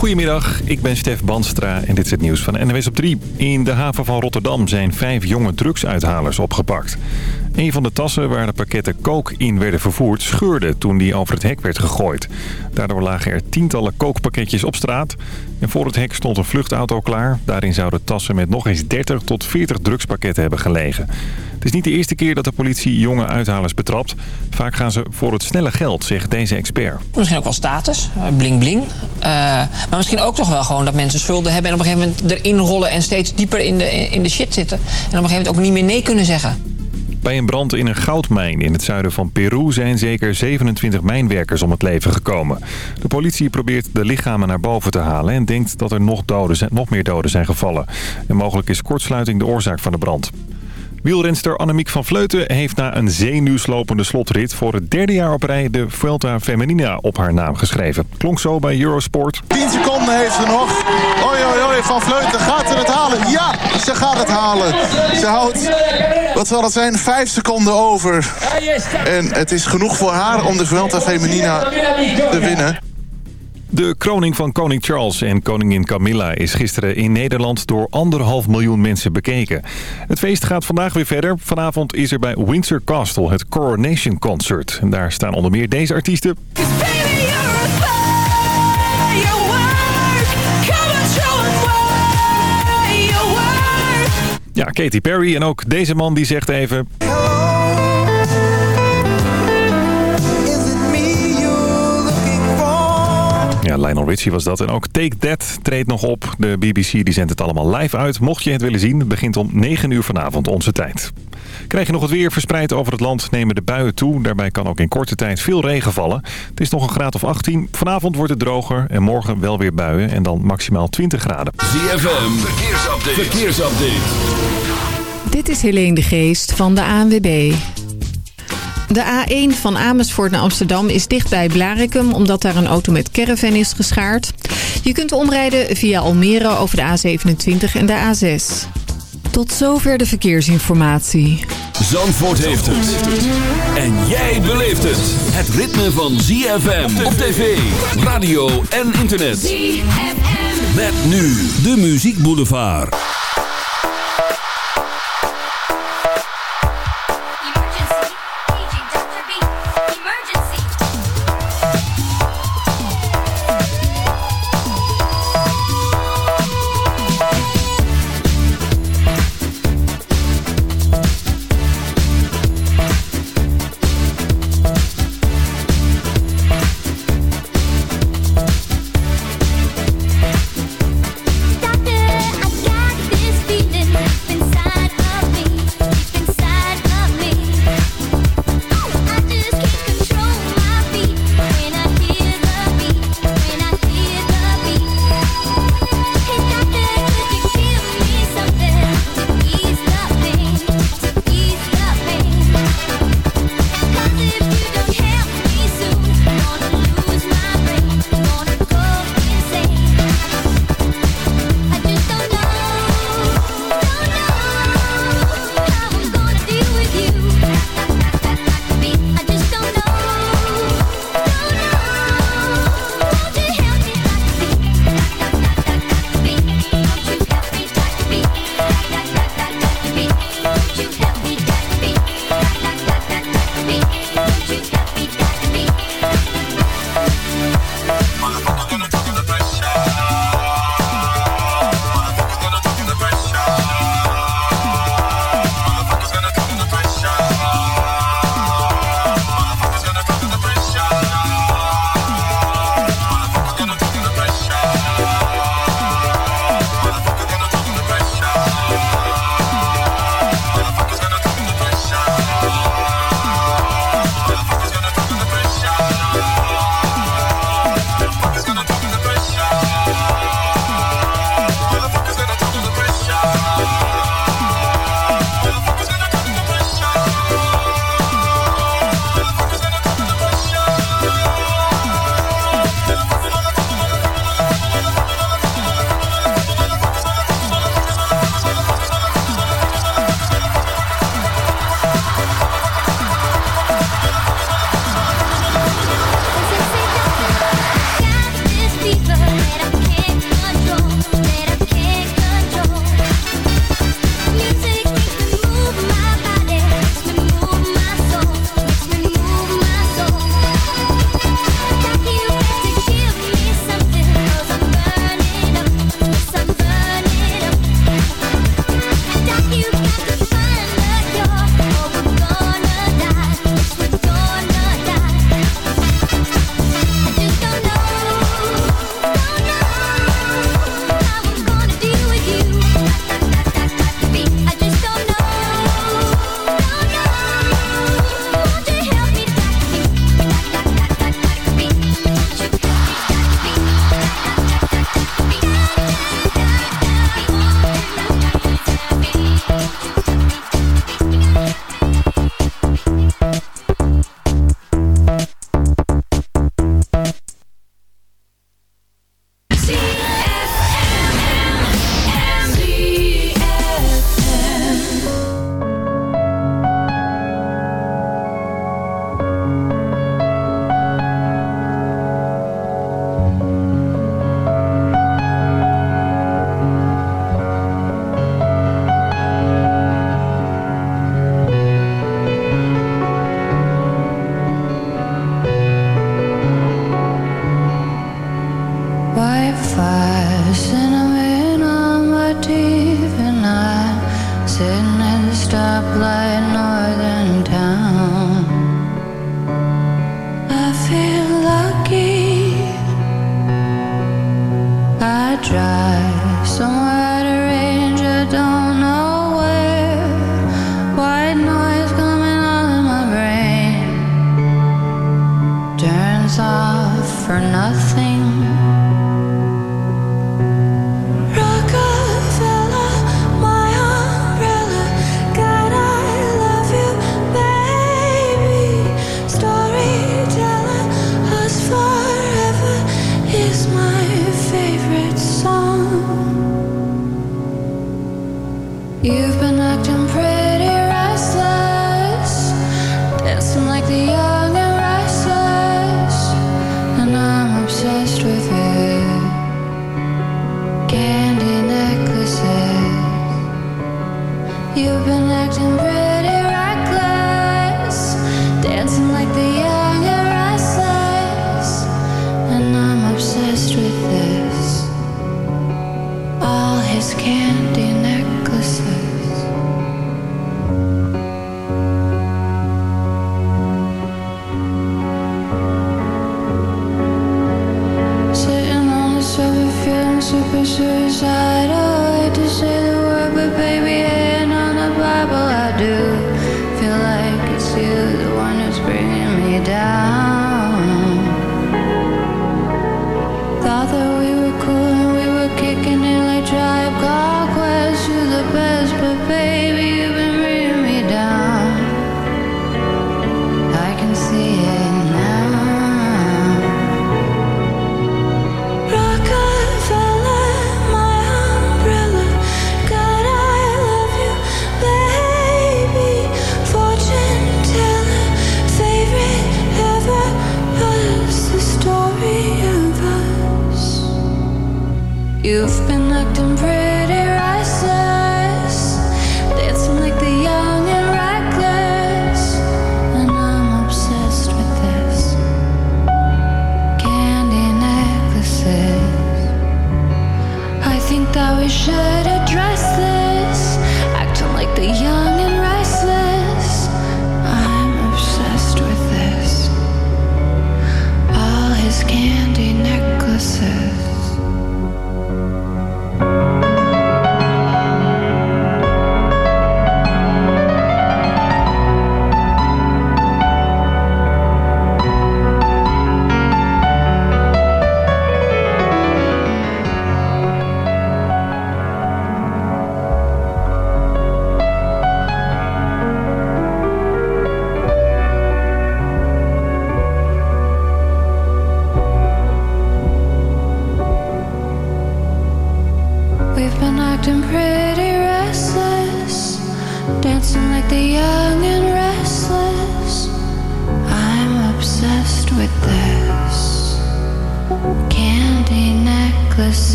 Goedemiddag, ik ben Stef Banstra en dit is het nieuws van NWS op 3. In de haven van Rotterdam zijn vijf jonge drugsuithalers opgepakt. Een van de tassen waar de pakketten kook in werden vervoerd scheurde toen die over het hek werd gegooid. Daardoor lagen er tientallen kookpakketjes op straat. En voor het hek stond een vluchtauto klaar. Daarin zouden tassen met nog eens 30 tot 40 drugspakketten hebben gelegen. Het is niet de eerste keer dat de politie jonge uithalers betrapt. Vaak gaan ze voor het snelle geld, zegt deze expert. Misschien ook wel status, eh, bling bling. Uh, maar misschien ook toch wel gewoon dat mensen schulden hebben... en op een gegeven moment erin rollen en steeds dieper in de, in de shit zitten. En op een gegeven moment ook niet meer nee kunnen zeggen. Bij een brand in een goudmijn in het zuiden van Peru zijn zeker 27 mijnwerkers om het leven gekomen. De politie probeert de lichamen naar boven te halen en denkt dat er nog, doden zijn, nog meer doden zijn gevallen. En mogelijk is kortsluiting de oorzaak van de brand. Wielrenster Annemiek van Vleuten heeft na een zenuwslopende slotrit... voor het derde jaar op rij de Vuelta Femenina op haar naam geschreven. Klonk zo bij Eurosport. 10 seconden heeft ze nog. Oi, oi, oi, Van Vleuten gaat ze het halen. Ja, ze gaat het halen. Ze houdt, wat zal het zijn, 5 seconden over. En het is genoeg voor haar om de Vuelta Femenina te winnen. De kroning van koning Charles en koningin Camilla is gisteren in Nederland door anderhalf miljoen mensen bekeken. Het feest gaat vandaag weer verder. Vanavond is er bij Windsor Castle het Coronation Concert. En daar staan onder meer deze artiesten. Ja, Katy Perry en ook deze man die zegt even... Ja, Lionel Richie was dat. En ook Take That treedt nog op. De BBC die zendt het allemaal live uit. Mocht je het willen zien, het begint om 9 uur vanavond onze tijd. Krijg je nog het weer verspreid over het land, nemen de buien toe. Daarbij kan ook in korte tijd veel regen vallen. Het is nog een graad of 18. Vanavond wordt het droger en morgen wel weer buien en dan maximaal 20 graden. ZFM, verkeersupdate. verkeersupdate. Dit is Helene de Geest van de ANWB. De A1 van Amersfoort naar Amsterdam is dicht bij Blarikum... omdat daar een auto met caravan is geschaard. Je kunt omrijden via Almere over de A27 en de A6. Tot zover de verkeersinformatie. Zandvoort heeft het. En jij beleeft het. Het ritme van ZFM op tv, radio en internet. ZFM. Met nu de Muziek Boulevard.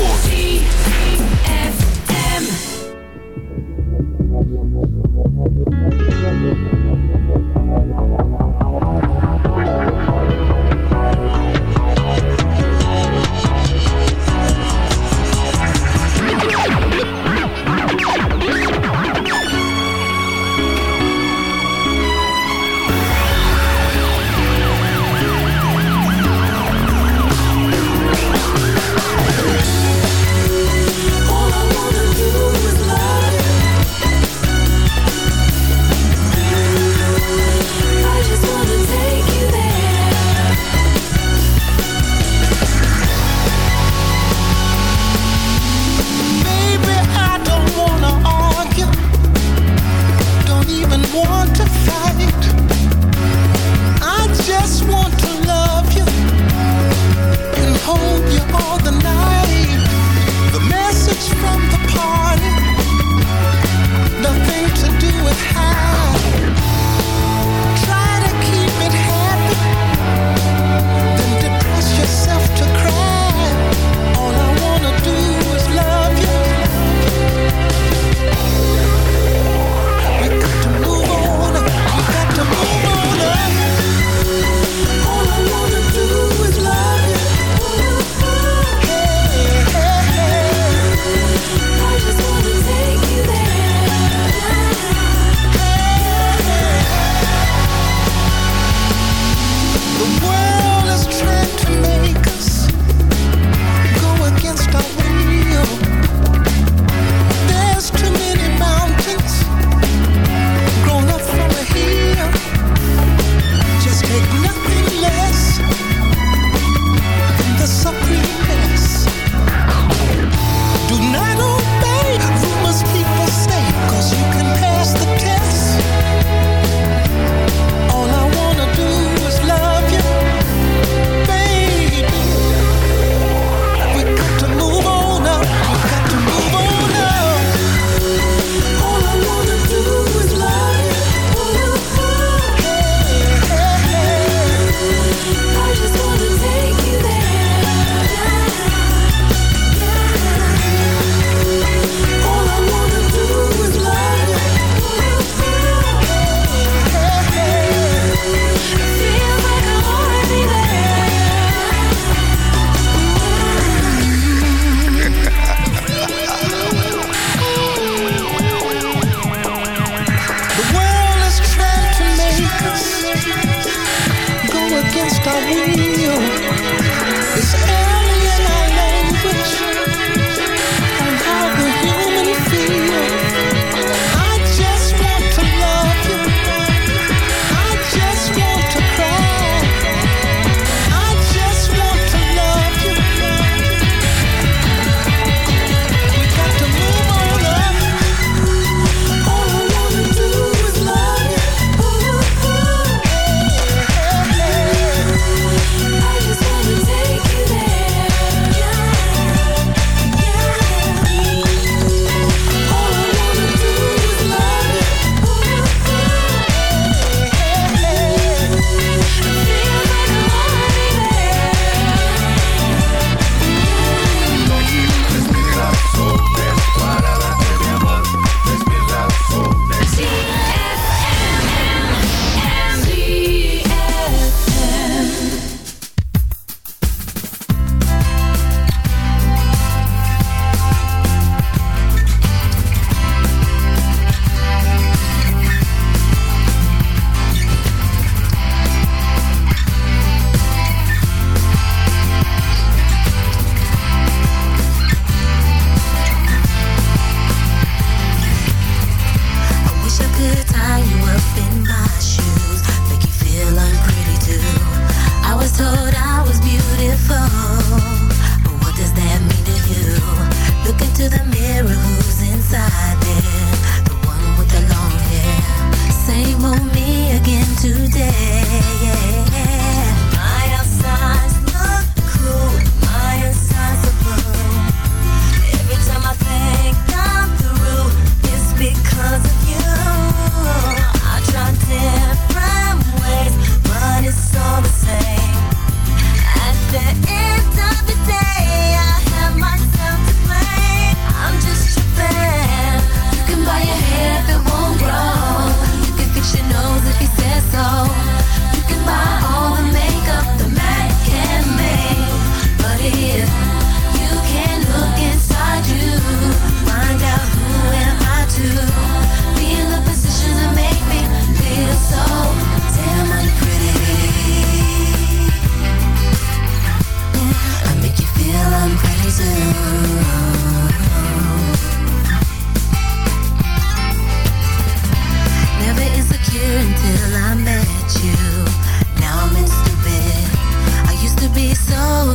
Zandvoort.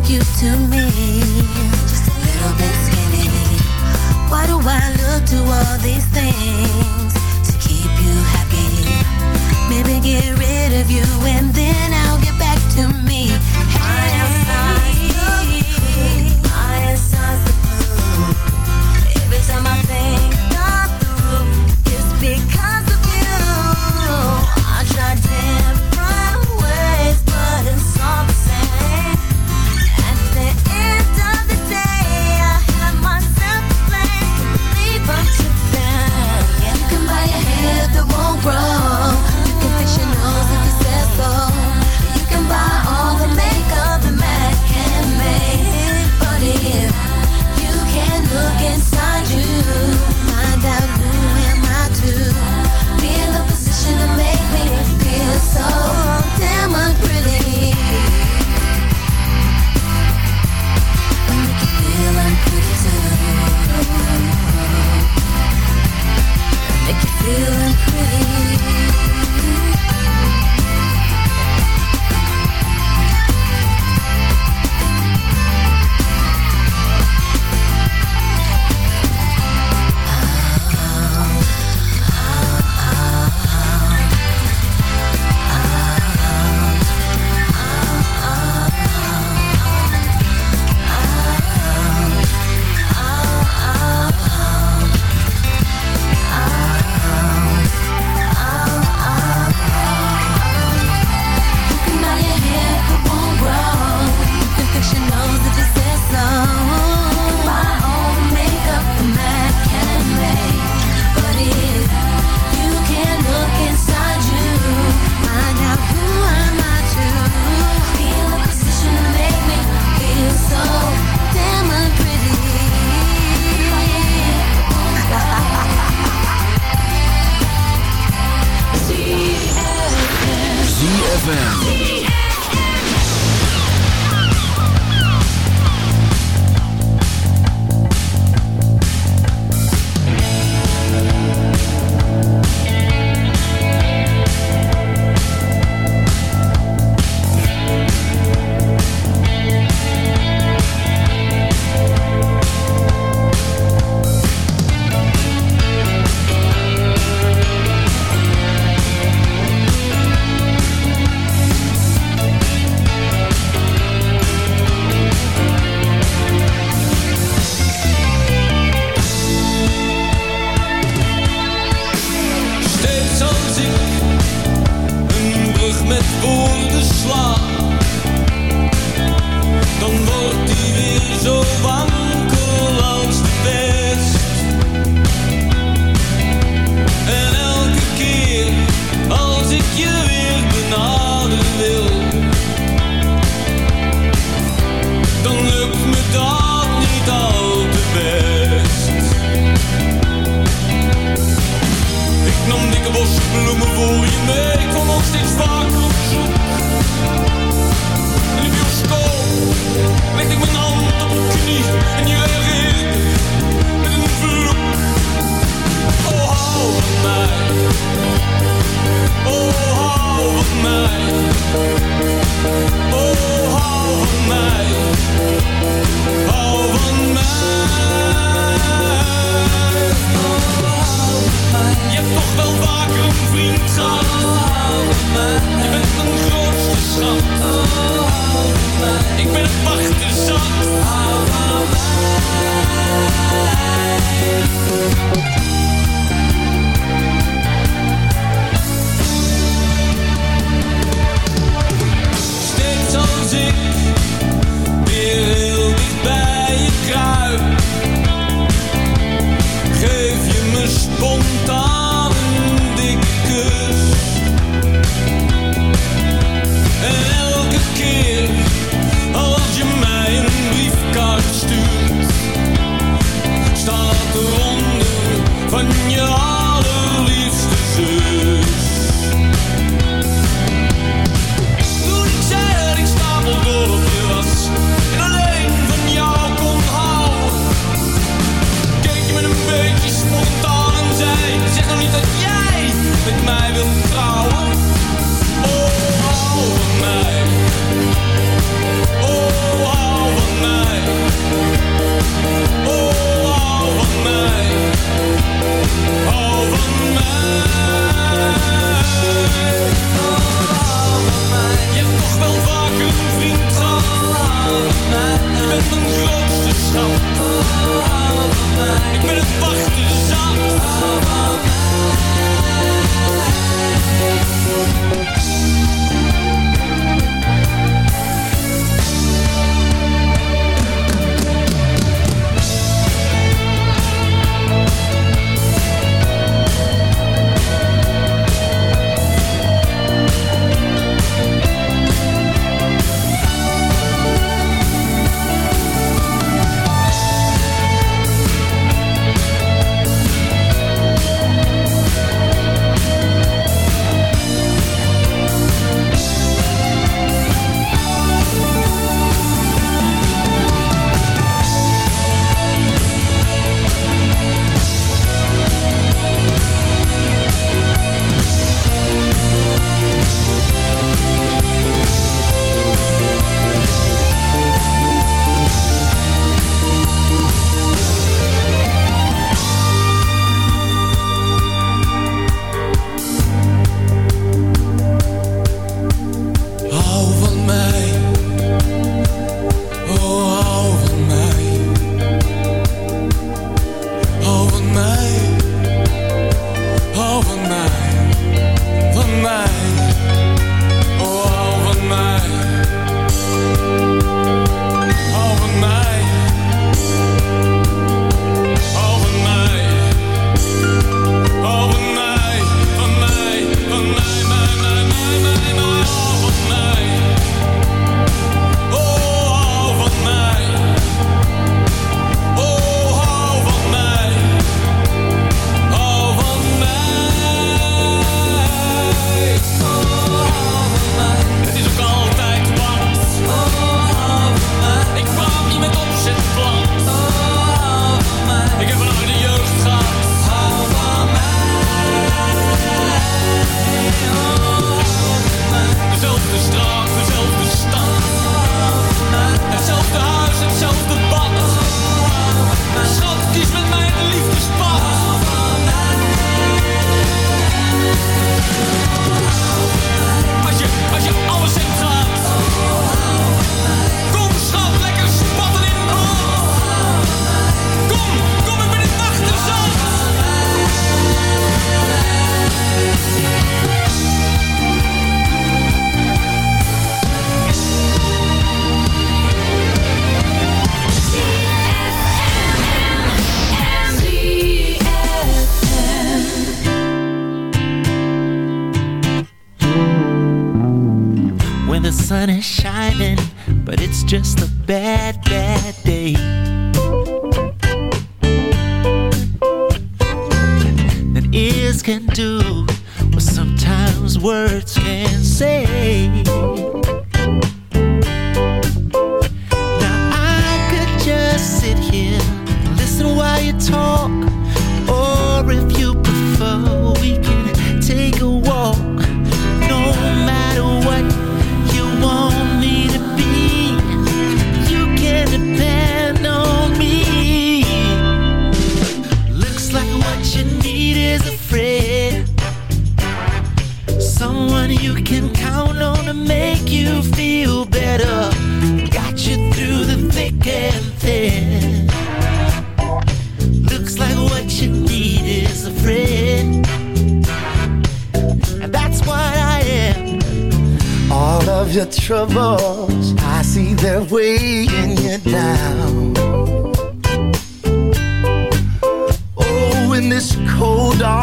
you to me. Just a little bit skinny. Why do I look to all these things to keep you happy? Maybe get rid of you and then I'll get back to me.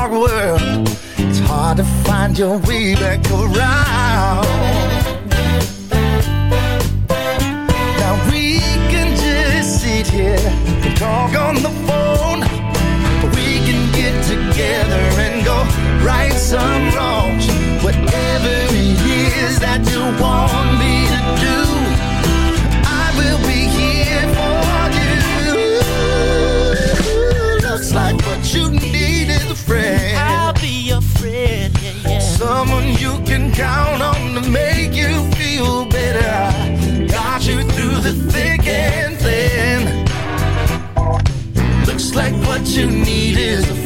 dark world, it's hard to find your way back around. Now we can just sit here and talk on the phone. We can get together and go right some wrongs. Whatever it is that you want me to do. what you need is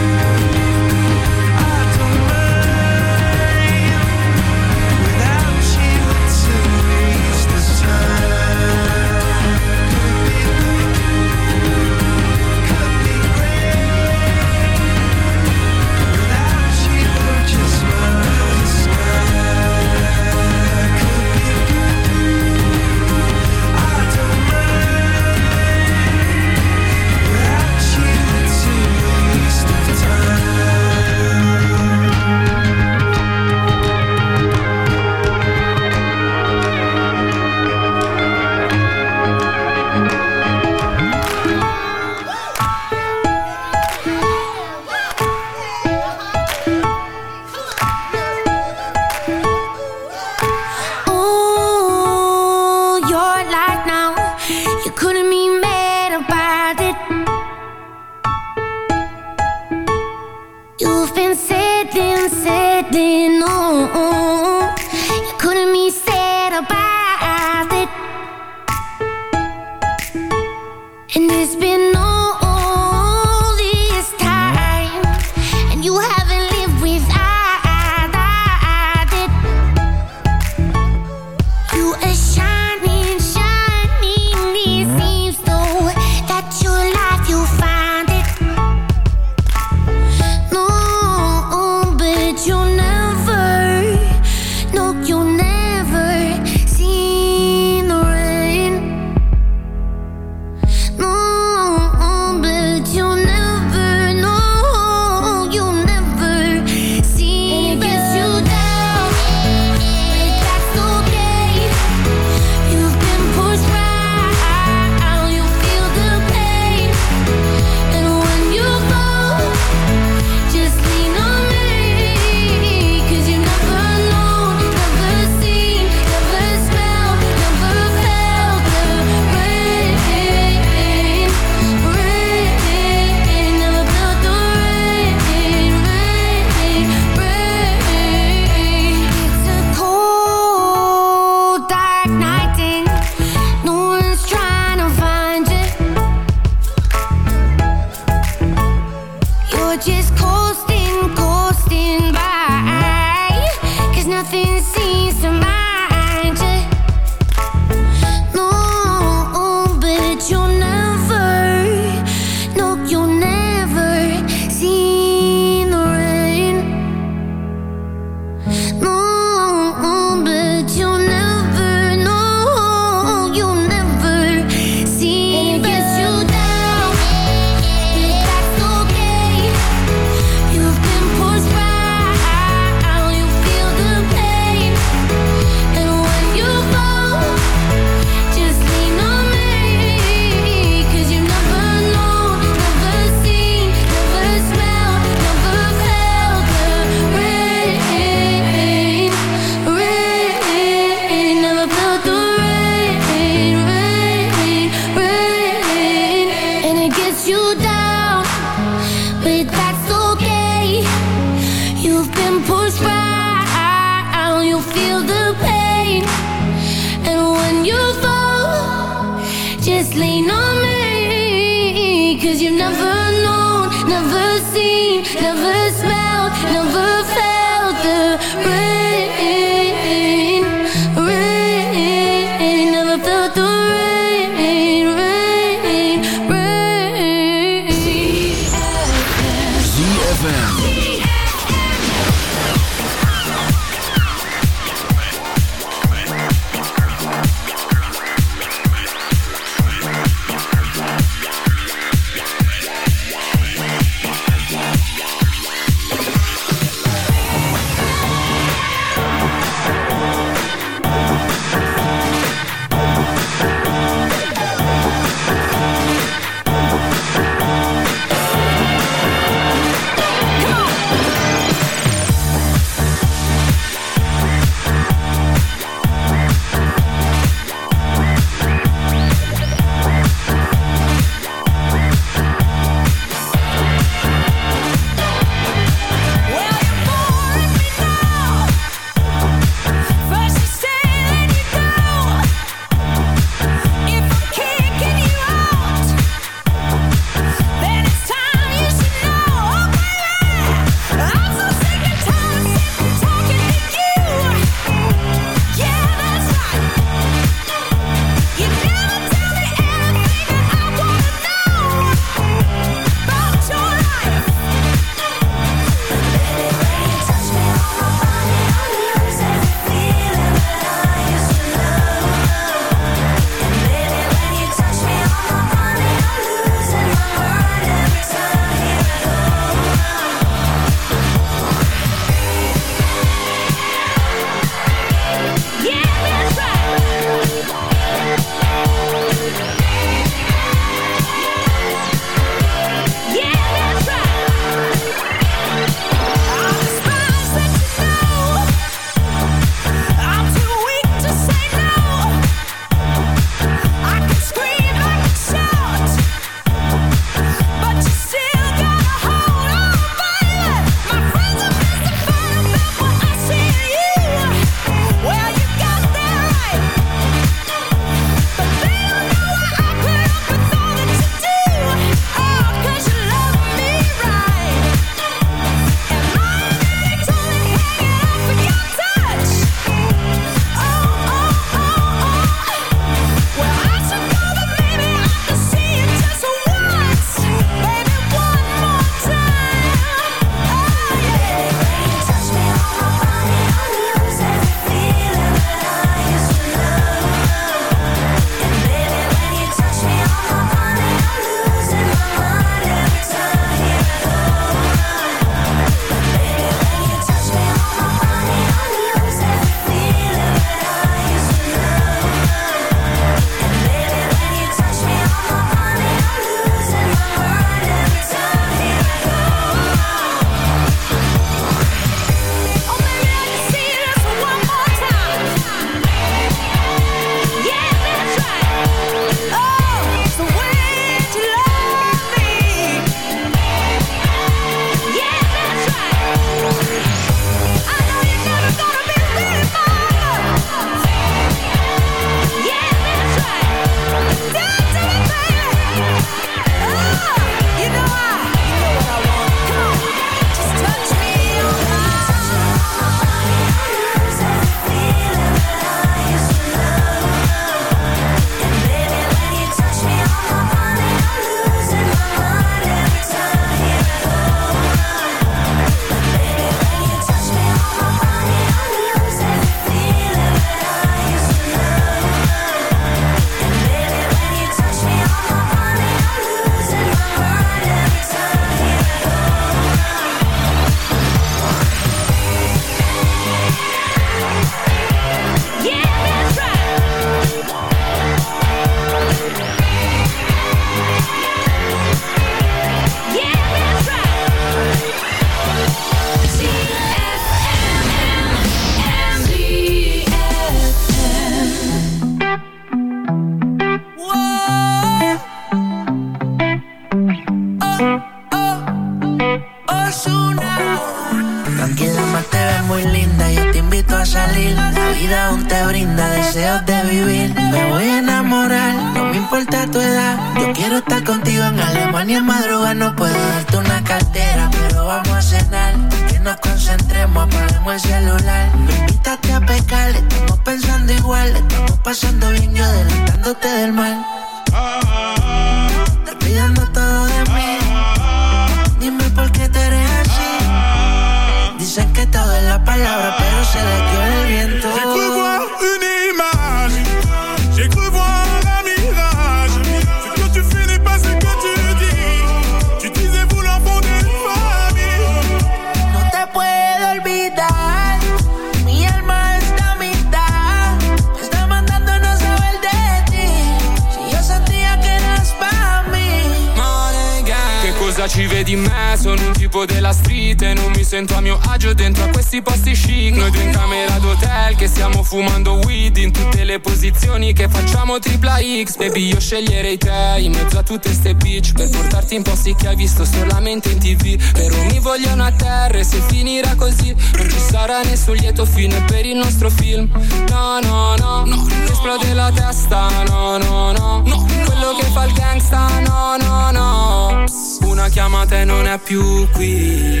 X Baby io sceglierei te in mezzo a tutte ste bitch. Per portarti in posti che hai visto solamente in tv Però mi vogliono a terra e se finirà così Non ci sarà nessun lieto fine per il nostro film. No no no, no, no. esplode la testa No no no, no quello che fa il gangsta No no no, una chiamata e non è più qui.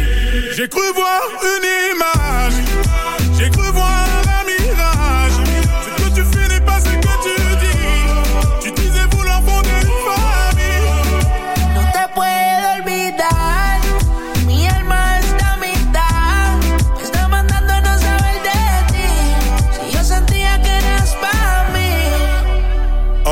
J'ai cru voir une image. J'ai cru voir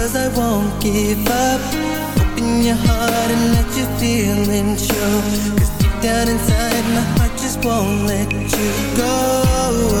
cause I won't give up. Open your heart and let your feelings show. Cause deep down inside my heart just won't let you go.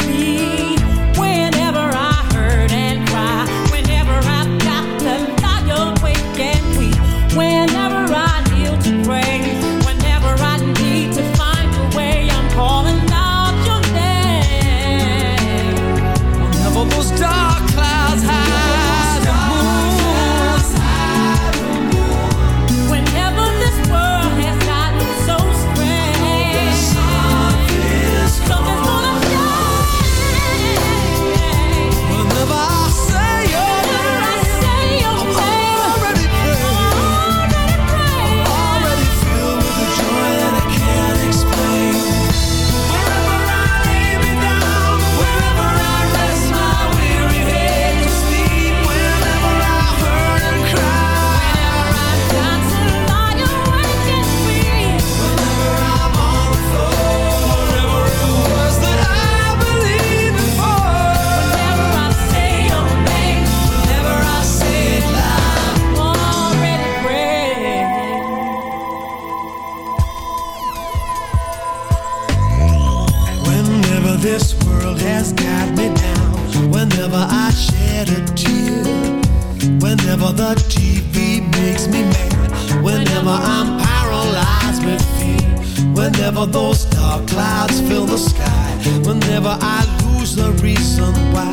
the TV makes me mad. Whenever I'm paralyzed with fear Whenever those dark clouds fill the sky Whenever I lose the reason why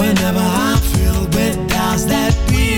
Whenever I feel with doubts that beat